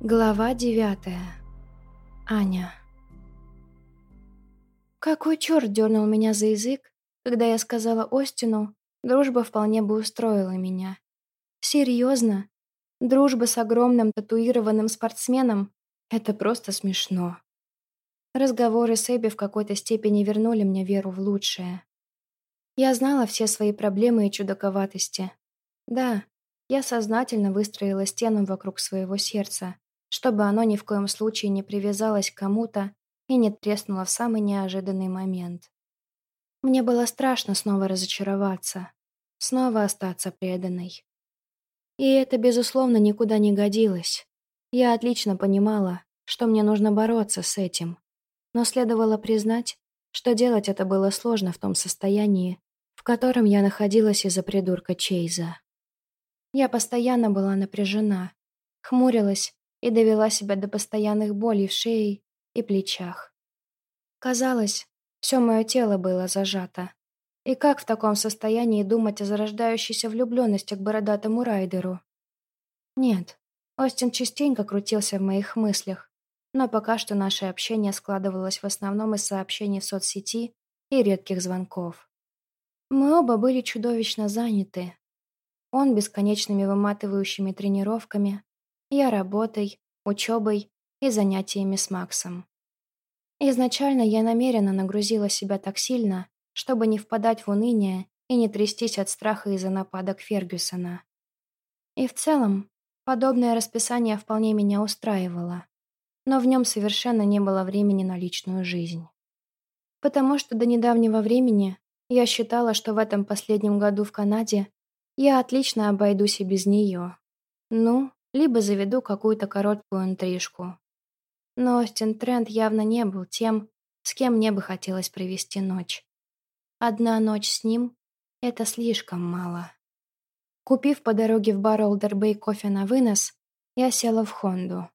Глава девятая. Аня. Какой черт дернул меня за язык, когда я сказала Остину, дружба вполне бы устроила меня. Серьезно? Дружба с огромным татуированным спортсменом? Это просто смешно. Разговоры с Эбби в какой-то степени вернули мне веру в лучшее. Я знала все свои проблемы и чудаковатости. Да, я сознательно выстроила стену вокруг своего сердца, чтобы оно ни в коем случае не привязалось к кому-то и не треснуло в самый неожиданный момент. Мне было страшно снова разочароваться, снова остаться преданной. И это, безусловно, никуда не годилось. Я отлично понимала, что мне нужно бороться с этим, но следовало признать, что делать это было сложно в том состоянии, в котором я находилась из-за придурка Чейза. Я постоянно была напряжена, хмурилась и довела себя до постоянных болей в шее и плечах. Казалось, все мое тело было зажато. И как в таком состоянии думать о зарождающейся влюбленности к бородатому райдеру? Нет, Остин частенько крутился в моих мыслях, но пока что наше общение складывалось в основном из сообщений в соцсети и редких звонков. Мы оба были чудовищно заняты. Он бесконечными выматывающими тренировками, я работой, учебой и занятиями с Максом. Изначально я намеренно нагрузила себя так сильно, чтобы не впадать в уныние и не трястись от страха из-за нападок Фергюсона. И в целом, подобное расписание вполне меня устраивало, но в нем совершенно не было времени на личную жизнь. Потому что до недавнего времени я считала, что в этом последнем году в Канаде я отлично обойдусь и без нее. Ну, либо заведу какую-то короткую интрижку. Но Остин Трент явно не был тем, с кем мне бы хотелось провести ночь. Одна ночь с ним — это слишком мало. Купив по дороге в бар Олдербей кофе на вынос, я села в Хонду,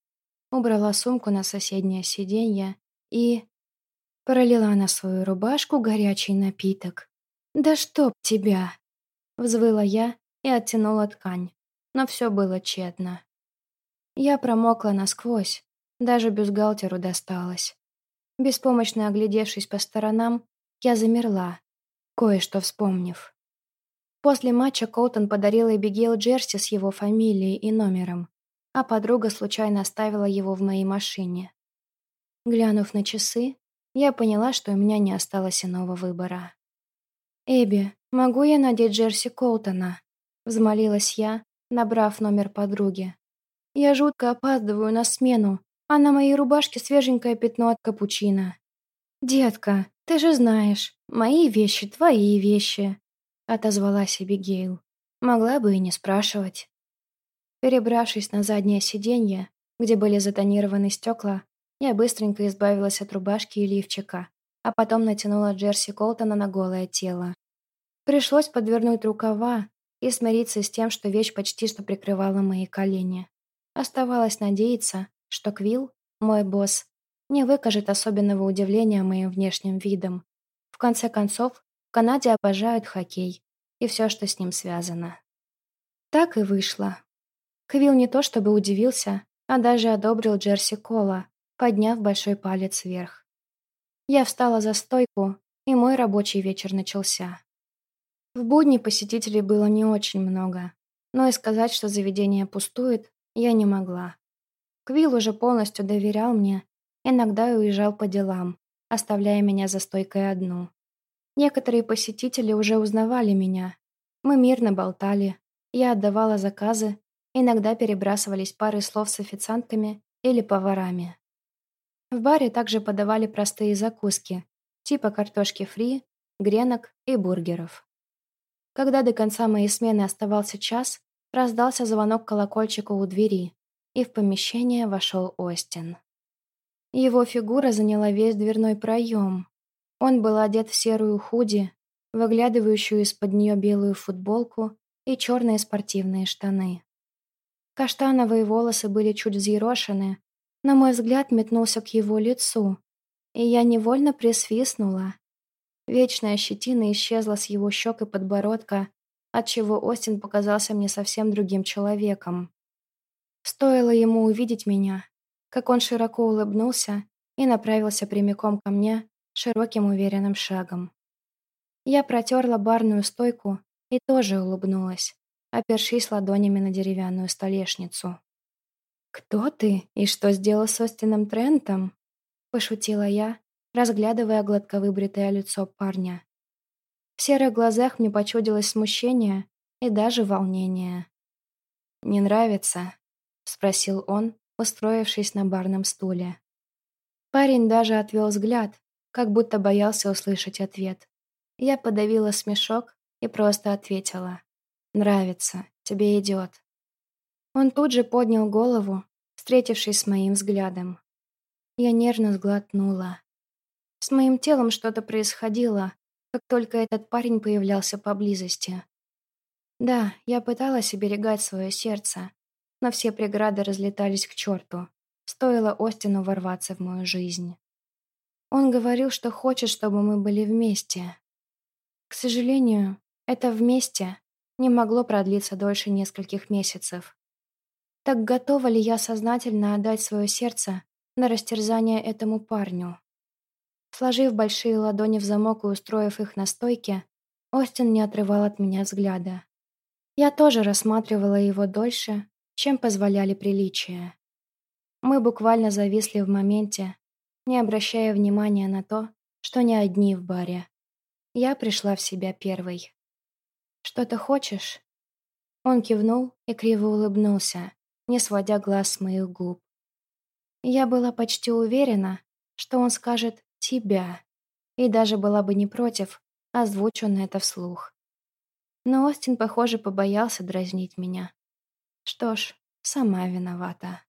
убрала сумку на соседнее сиденье и... пролила на свою рубашку горячий напиток. «Да чтоб тебя!» — взвыла я и оттянула ткань но все было тщетно. Я промокла насквозь, даже бюстгальтеру досталось. Беспомощно оглядевшись по сторонам, я замерла, кое-что вспомнив. После матча Коутон подарил Эбигейл Джерси с его фамилией и номером, а подруга случайно оставила его в моей машине. Глянув на часы, я поняла, что у меня не осталось иного выбора. «Эбби, могу я надеть Джерси Коутона?» — взмолилась я, набрав номер подруги. «Я жутко опаздываю на смену, а на моей рубашке свеженькое пятно от капучино». «Детка, ты же знаешь, мои вещи — твои вещи», — отозвалась Эбигейл. Могла бы и не спрашивать. Перебравшись на заднее сиденье, где были затонированы стекла, я быстренько избавилась от рубашки и лифчика, а потом натянула джерси Колтона на голое тело. Пришлось подвернуть рукава, и смириться с тем, что вещь почти что прикрывала мои колени. Оставалось надеяться, что Квилл, мой босс, не выкажет особенного удивления моим внешним видом. В конце концов, в Канаде обожают хоккей и все, что с ним связано. Так и вышло. Квилл не то чтобы удивился, а даже одобрил Джерси Кола, подняв большой палец вверх. Я встала за стойку, и мой рабочий вечер начался. В будни посетителей было не очень много, но и сказать, что заведение пустует, я не могла. Квилл уже полностью доверял мне, иногда уезжал по делам, оставляя меня за стойкой одну. Некоторые посетители уже узнавали меня. Мы мирно болтали, я отдавала заказы, иногда перебрасывались пары слов с официантками или поварами. В баре также подавали простые закуски, типа картошки фри, гренок и бургеров. Когда до конца моей смены оставался час, раздался звонок колокольчика у двери, и в помещение вошел Остин. Его фигура заняла весь дверной проем. Он был одет в серую худи, выглядывающую из-под нее белую футболку и черные спортивные штаны. Каштановые волосы были чуть взъерошены, но мой взгляд метнулся к его лицу, и я невольно присвистнула. Вечная щетина исчезла с его щек и подбородка, отчего Остин показался мне совсем другим человеком. Стоило ему увидеть меня, как он широко улыбнулся и направился прямиком ко мне широким уверенным шагом. Я протерла барную стойку и тоже улыбнулась, опершись ладонями на деревянную столешницу. «Кто ты и что сделал с Остином Трентом?» – пошутила я, разглядывая гладко выбритое лицо парня. В серых глазах мне почудилось смущение и даже волнение. «Не нравится?» — спросил он, устроившись на барном стуле. Парень даже отвел взгляд, как будто боялся услышать ответ. Я подавила смешок и просто ответила. «Нравится, тебе идет». Он тут же поднял голову, встретившись с моим взглядом. Я нервно сглотнула. С моим телом что-то происходило, как только этот парень появлялся поблизости. Да, я пыталась оберегать свое сердце, но все преграды разлетались к черту. Стоило Остину ворваться в мою жизнь. Он говорил, что хочет, чтобы мы были вместе. К сожалению, это «вместе» не могло продлиться дольше нескольких месяцев. Так готова ли я сознательно отдать свое сердце на растерзание этому парню? Сложив большие ладони в замок и устроив их на стойке, Остин не отрывал от меня взгляда. Я тоже рассматривала его дольше, чем позволяли приличия. Мы буквально зависли в моменте, не обращая внимания на то, что не одни в баре. Я пришла в себя первой. «Что-то хочешь?» Он кивнул и криво улыбнулся, не сводя глаз с моих губ. Я была почти уверена, что он скажет «тебя», и даже была бы не против, озвучу на это вслух. Но Остин, похоже, побоялся дразнить меня. Что ж, сама виновата.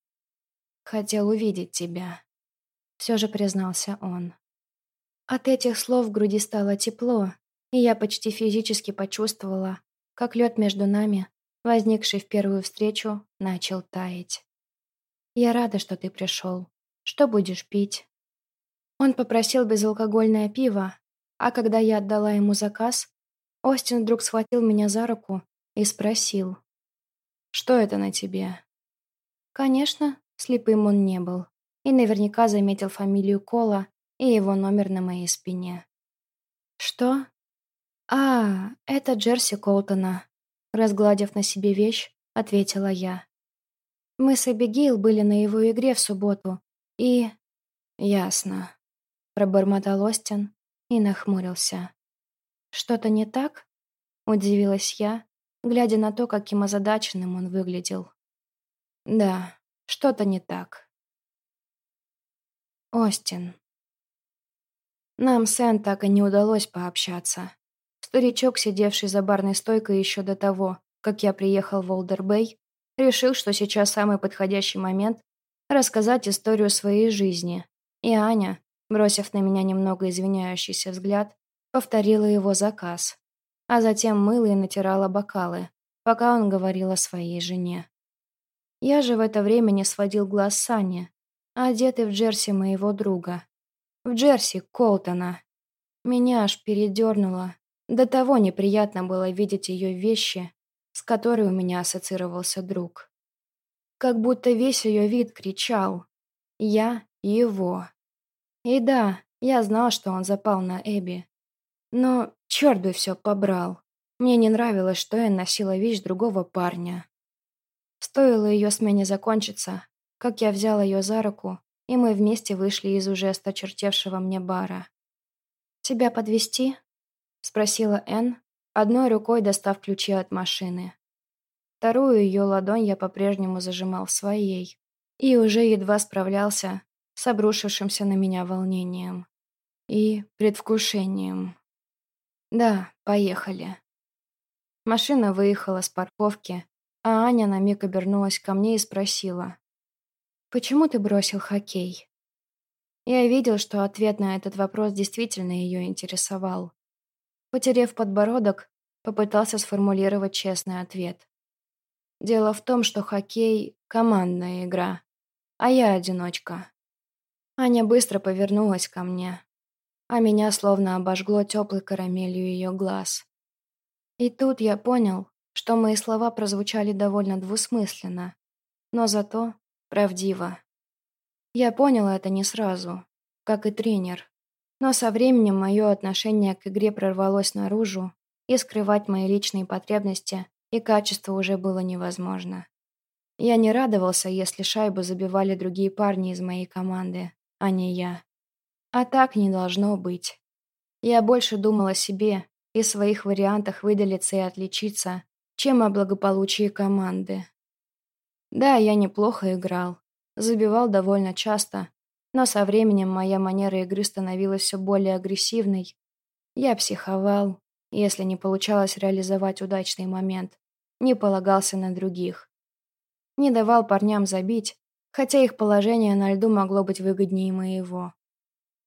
Хотел увидеть тебя. Все же признался он. От этих слов в груди стало тепло, и я почти физически почувствовала, как лед между нами, возникший в первую встречу, начал таять. «Я рада, что ты пришел. Что будешь пить?» Он попросил безалкогольное пиво, а когда я отдала ему заказ, Остин вдруг схватил меня за руку и спросил. «Что это на тебе?» Конечно, слепым он не был. И наверняка заметил фамилию Кола и его номер на моей спине. «Что?» «А, это Джерси Колтона», — разгладив на себе вещь, ответила я. «Мы с Эбигейл были на его игре в субботу, и...» «Ясно», — пробормотал Остин и нахмурился. «Что-то не так?» — удивилась я, глядя на то, каким озадаченным он выглядел. «Да, что-то не так». Остин. Нам с Энн так и не удалось пообщаться. Старичок, сидевший за барной стойкой еще до того, как я приехал в Олдербей, решил, что сейчас самый подходящий момент рассказать историю своей жизни. И Аня, бросив на меня немного извиняющийся взгляд, повторила его заказ, а затем мыла и натирала бокалы, пока он говорил о своей жене. Я же в это время не сводил глаз с Ани, одетый в джерси моего друга. В джерси Колтона. Меня аж передернуло. До того неприятно было видеть ее вещи, с которой у меня ассоциировался друг. Как будто весь ее вид кричал «Я его». И да, я знал, что он запал на Эбби, но черт бы все побрал. Мне не нравилось, что я носила вещь другого парня. Стоило ее смене закончиться, как я взял ее за руку, и мы вместе вышли из уже осточертевшего мне бара. «Тебя подвести? спросила Энн, одной рукой достав ключи от машины. Вторую ее ладонь я по-прежнему зажимал своей и уже едва справлялся с обрушившимся на меня волнением и предвкушением. «Да, поехали». Машина выехала с парковки, а Аня на миг обернулась ко мне и спросила. «Почему ты бросил хоккей?» Я видел, что ответ на этот вопрос действительно ее интересовал. Потерев подбородок, попытался сформулировать честный ответ. Дело в том, что хоккей — командная игра, а я одиночка. Аня быстро повернулась ко мне, а меня словно обожгло теплой карамелью ее глаз. И тут я понял, что мои слова прозвучали довольно двусмысленно. но зато правдиво. Я поняла это не сразу, как и тренер. Но со временем мое отношение к игре прорвалось наружу, и скрывать мои личные потребности и качества уже было невозможно. Я не радовался, если шайбу забивали другие парни из моей команды, а не я. А так не должно быть. Я больше думал о себе и своих вариантах выделиться и отличиться, чем о благополучии команды. Да, я неплохо играл, забивал довольно часто, но со временем моя манера игры становилась все более агрессивной. Я психовал, если не получалось реализовать удачный момент, не полагался на других. Не давал парням забить, хотя их положение на льду могло быть выгоднее моего.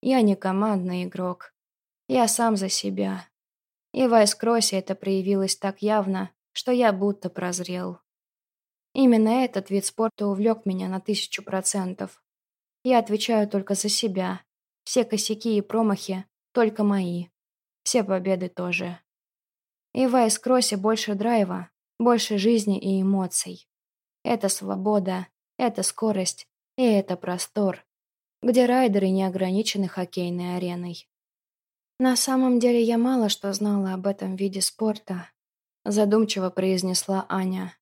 Я не командный игрок. Я сам за себя. И в Айскроссе это проявилось так явно, что я будто прозрел. Именно этот вид спорта увлек меня на тысячу процентов. Я отвечаю только за себя. Все косяки и промахи только мои. Все победы тоже. И в Айскроссе больше драйва, больше жизни и эмоций. Это свобода, это скорость и это простор, где райдеры не ограничены хоккейной ареной. На самом деле я мало что знала об этом виде спорта, задумчиво произнесла Аня.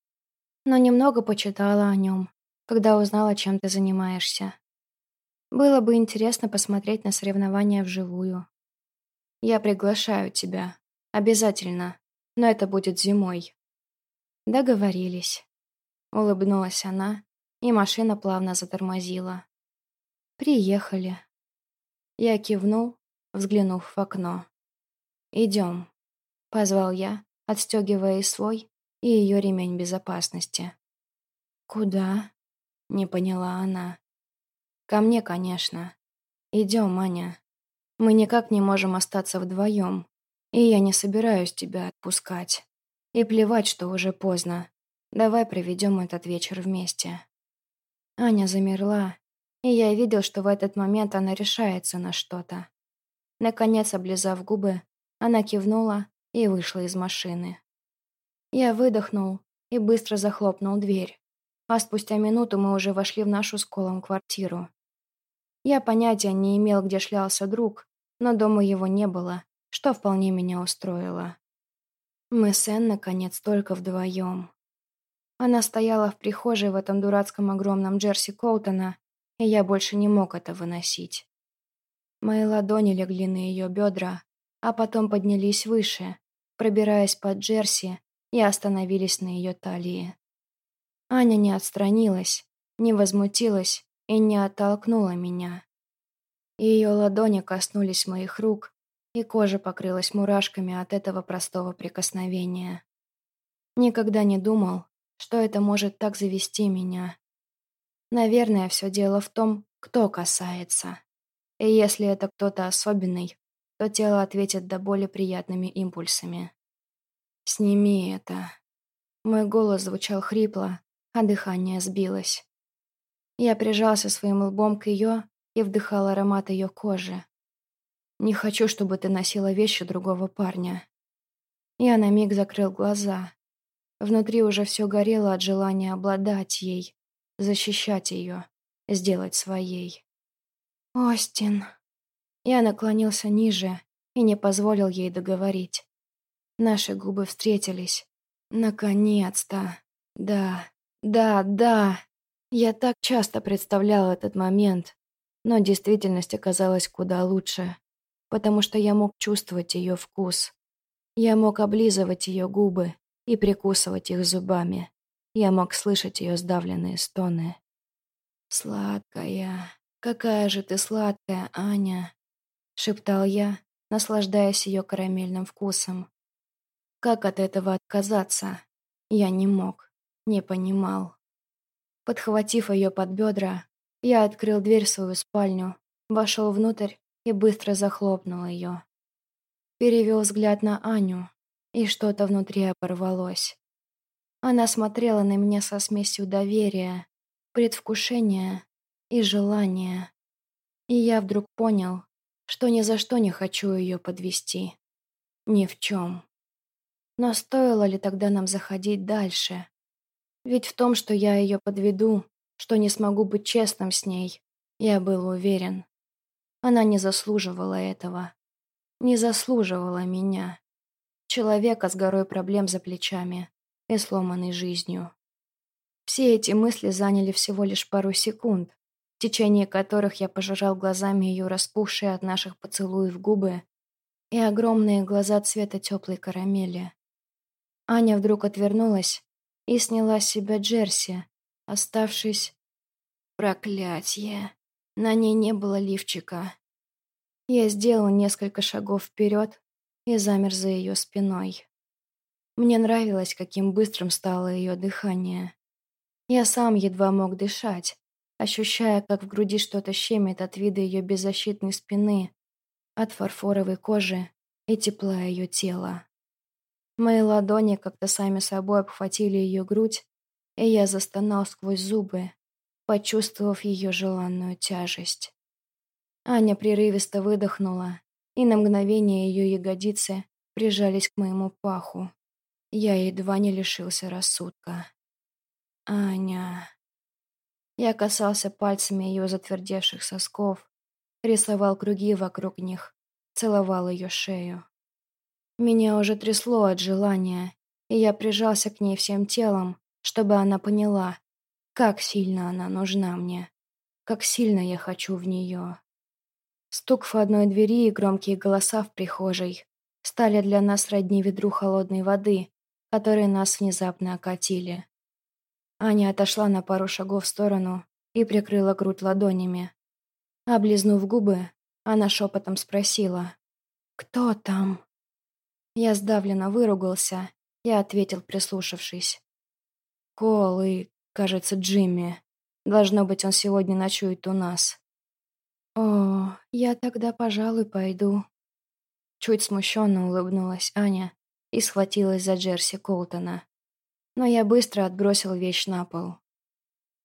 Но немного почитала о нем, когда узнала, чем ты занимаешься. Было бы интересно посмотреть на соревнования вживую. Я приглашаю тебя. Обязательно. Но это будет зимой. Договорились. Улыбнулась она, и машина плавно затормозила. Приехали. Я кивнул, взглянув в окно. «Идем», — позвал я, отстегивая и свой, и ее ремень безопасности. «Куда?» — не поняла она. Ко мне, конечно. Идем, Аня. Мы никак не можем остаться вдвоем, и я не собираюсь тебя отпускать. И плевать, что уже поздно. Давай проведем этот вечер вместе. Аня замерла, и я видел, что в этот момент она решается на что-то. Наконец, облизав губы, она кивнула и вышла из машины. Я выдохнул и быстро захлопнул дверь. А спустя минуту мы уже вошли в нашу с Колом квартиру. Я понятия не имел, где шлялся друг, но дома его не было, что вполне меня устроило. Мы с Энн, наконец, только вдвоем. Она стояла в прихожей в этом дурацком огромном джерси Коутона, и я больше не мог это выносить. Мои ладони легли на ее бедра, а потом поднялись выше, пробираясь под джерси и остановились на ее талии. Аня не отстранилась, не возмутилась, и не оттолкнула меня. Ее ладони коснулись моих рук, и кожа покрылась мурашками от этого простого прикосновения. Никогда не думал, что это может так завести меня. Наверное, все дело в том, кто касается. И если это кто-то особенный, то тело ответит до более приятными импульсами. «Сними это». Мой голос звучал хрипло, а дыхание сбилось. Я прижался своим лбом к ее и вдыхал аромат ее кожи. «Не хочу, чтобы ты носила вещи другого парня». Я на миг закрыл глаза. Внутри уже все горело от желания обладать ей, защищать ее, сделать своей. «Остин». Я наклонился ниже и не позволил ей договорить. Наши губы встретились. Наконец-то. Да, да, да. Я так часто представлял этот момент, но действительность оказалась куда лучше, потому что я мог чувствовать ее вкус. Я мог облизывать ее губы и прикусывать их зубами. Я мог слышать ее сдавленные стоны. «Сладкая, какая же ты сладкая, Аня!» — шептал я, наслаждаясь ее карамельным вкусом. Как от этого отказаться? Я не мог, не понимал. Подхватив ее под бедра, я открыл дверь в свою спальню, вошел внутрь и быстро захлопнул ее. Перевел взгляд на Аню, и что-то внутри оборвалось. Она смотрела на меня со смесью доверия, предвкушения и желания. И я вдруг понял, что ни за что не хочу ее подвести. Ни в чем. Но стоило ли тогда нам заходить дальше? Ведь в том, что я ее подведу, что не смогу быть честным с ней, я был уверен. Она не заслуживала этого. Не заслуживала меня. Человека с горой проблем за плечами и сломанной жизнью. Все эти мысли заняли всего лишь пару секунд, в течение которых я пожирал глазами ее распухшие от наших поцелуев губы и огромные глаза цвета теплой карамели. Аня вдруг отвернулась и сняла с себя джерси, оставшись... Проклятье! На ней не было лифчика. Я сделал несколько шагов вперед и замер за ее спиной. Мне нравилось, каким быстрым стало ее дыхание. Я сам едва мог дышать, ощущая, как в груди что-то щемит от вида ее беззащитной спины, от фарфоровой кожи и тепла ее тела. Мои ладони как-то сами собой обхватили ее грудь, и я застонал сквозь зубы, почувствовав ее желанную тяжесть. Аня прерывисто выдохнула, и на мгновение ее ягодицы прижались к моему паху. Я едва не лишился рассудка. «Аня...» Я касался пальцами ее затвердевших сосков, рисовал круги вокруг них, целовал ее шею. Меня уже трясло от желания, и я прижался к ней всем телом, чтобы она поняла, как сильно она нужна мне, как сильно я хочу в нее. Стук в одной двери и громкие голоса в прихожей стали для нас родни ведру холодной воды, которые нас внезапно окатили. Аня отошла на пару шагов в сторону и прикрыла грудь ладонями. Облизнув губы, она шепотом спросила «Кто там?». Я сдавленно выругался и ответил, прислушавшись. «Кол и, кажется, Джимми. Должно быть, он сегодня ночует у нас». «О, я тогда, пожалуй, пойду». Чуть смущенно улыбнулась Аня и схватилась за Джерси Колтона но я быстро отбросил вещь на пол.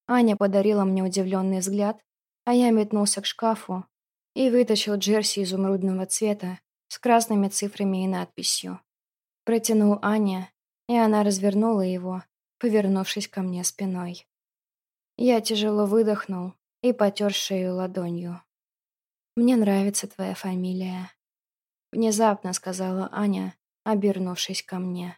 Аня подарила мне удивленный взгляд, а я метнулся к шкафу и вытащил джерси изумрудного цвета с красными цифрами и надписью. Протянул Аня, и она развернула его, повернувшись ко мне спиной. Я тяжело выдохнул и потер шею ладонью. «Мне нравится твоя фамилия», — внезапно сказала Аня, обернувшись ко мне.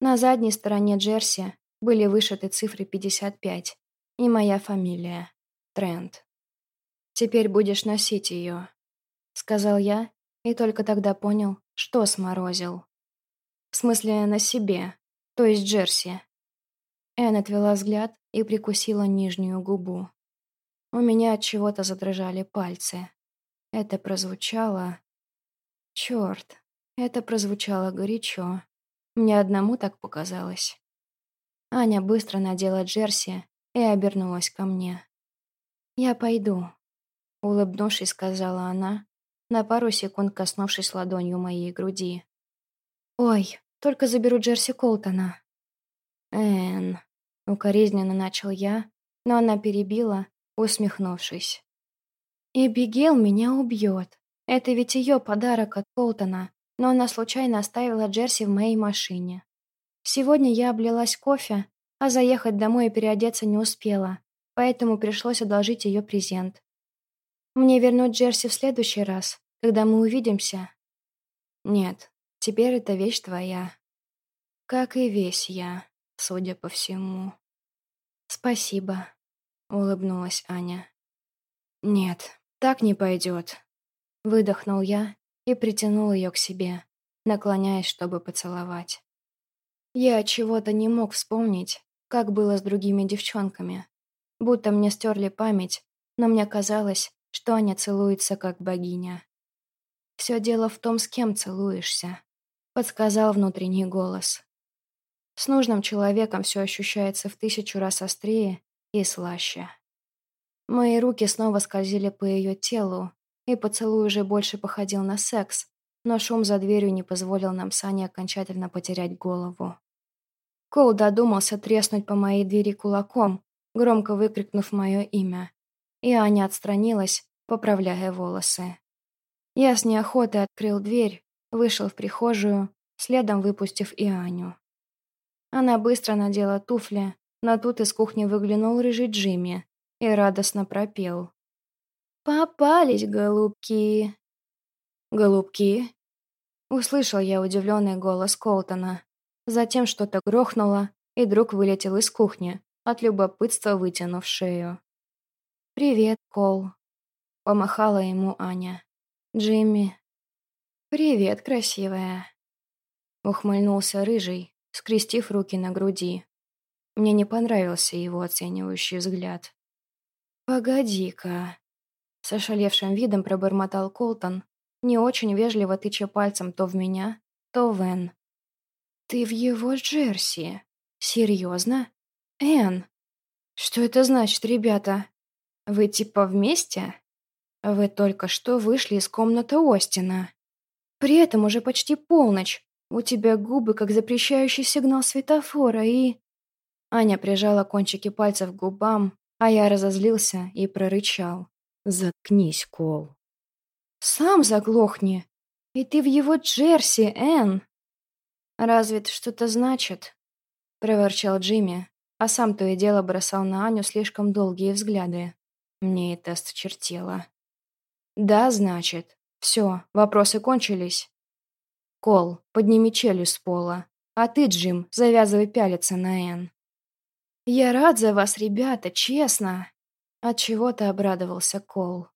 На задней стороне джерси были вышиты цифры 55 и моя фамилия — Трент. «Теперь будешь носить ее», — сказал я, и только тогда понял, что сморозил. В смысле, на себе, то есть джерси. Энн отвела взгляд и прикусила нижнюю губу. У меня от чего-то задрожали пальцы. Это прозвучало... Черт, это прозвучало горячо. Мне одному так показалось. Аня быстро надела джерси и обернулась ко мне. «Я пойду», — улыбнувшись, сказала она, на пару секунд коснувшись ладонью моей груди. «Ой, только заберу джерси Колтона». «Энн», — укоризненно начал я, но она перебила, усмехнувшись. «Эбигейл меня убьет. Это ведь ее подарок от Колтона но она случайно оставила Джерси в моей машине. Сегодня я облилась кофе, а заехать домой и переодеться не успела, поэтому пришлось одолжить ее презент. Мне вернуть Джерси в следующий раз, когда мы увидимся? Нет, теперь эта вещь твоя. Как и весь я, судя по всему. Спасибо, улыбнулась Аня. Нет, так не пойдет. Выдохнул я и притянул ее к себе, наклоняясь, чтобы поцеловать. Я чего-то не мог вспомнить, как было с другими девчонками. Будто мне стерли память, но мне казалось, что Аня целуется как богиня. «Все дело в том, с кем целуешься», — подсказал внутренний голос. С нужным человеком все ощущается в тысячу раз острее и слаще. Мои руки снова скользили по ее телу, и поцелуй уже больше походил на секс, но шум за дверью не позволил нам с Аней окончательно потерять голову. Коул додумался треснуть по моей двери кулаком, громко выкрикнув мое имя, и Аня отстранилась, поправляя волосы. Я с неохотой открыл дверь, вышел в прихожую, следом выпустив и Аню. Она быстро надела туфли, Но тут из кухни выглянул рыжий Джимми и радостно пропел. «Попались, голубки!» «Голубки?» Услышал я удивленный голос Колтона. Затем что-то грохнуло, и друг вылетел из кухни, от любопытства вытянув шею. «Привет, Кол», — помахала ему Аня. «Джимми». «Привет, красивая», — ухмыльнулся Рыжий, скрестив руки на груди. Мне не понравился его оценивающий взгляд. «Погоди-ка», — с ошалевшим видом пробормотал Колтон, не очень вежливо тыча пальцем то в меня, то в Энн. «Ты в его Джерси? Серьезно? Энн? Что это значит, ребята? Вы типа вместе? Вы только что вышли из комнаты Остина. При этом уже почти полночь. У тебя губы, как запрещающий сигнал светофора, и...» Аня прижала кончики пальцев к губам, а я разозлился и прорычал. «Заткнись, Кол». «Сам заглохни! И ты в его Джерси, Энн!» «Разве это что-то значит?» — проворчал Джимми, а сам то и дело бросал на Аню слишком долгие взгляды. Мне это осточертело. «Да, значит. Все, вопросы кончились?» «Кол, подними челюсть с пола. А ты, Джим, завязывай пялиться на Энн». «Я рад за вас, ребята, честно!» Отчего-то обрадовался Кол.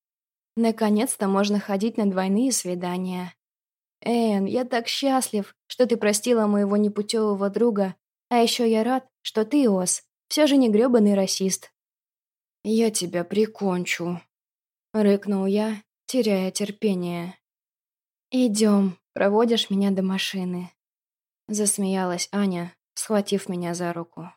Наконец-то можно ходить на двойные свидания. Эн, я так счастлив, что ты простила моего непутевого друга, а еще я рад, что ты, Ос, все же не гребаный расист. Я тебя прикончу, рыкнул я, теряя терпение. Идем, проводишь меня до машины. Засмеялась Аня, схватив меня за руку.